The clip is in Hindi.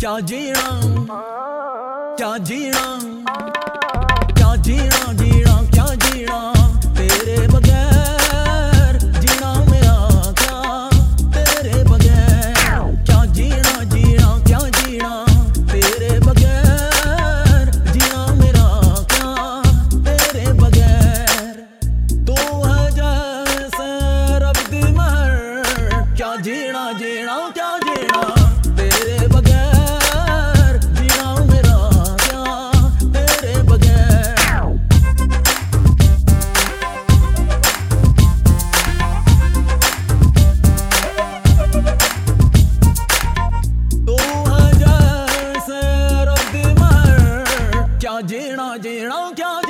क्या जीना क्या जीना क्या जीना जीना क्या जीना तेरे बगैर जीना मेरा क्या? तेरे बगैर क्या जीना जीना, क्या जीना? तेरे बगैर जीना मेरा क्या? तेरे बगैर तू है जैसे रब दिमर क्या जीना जीना, क्या क्या जीना क्या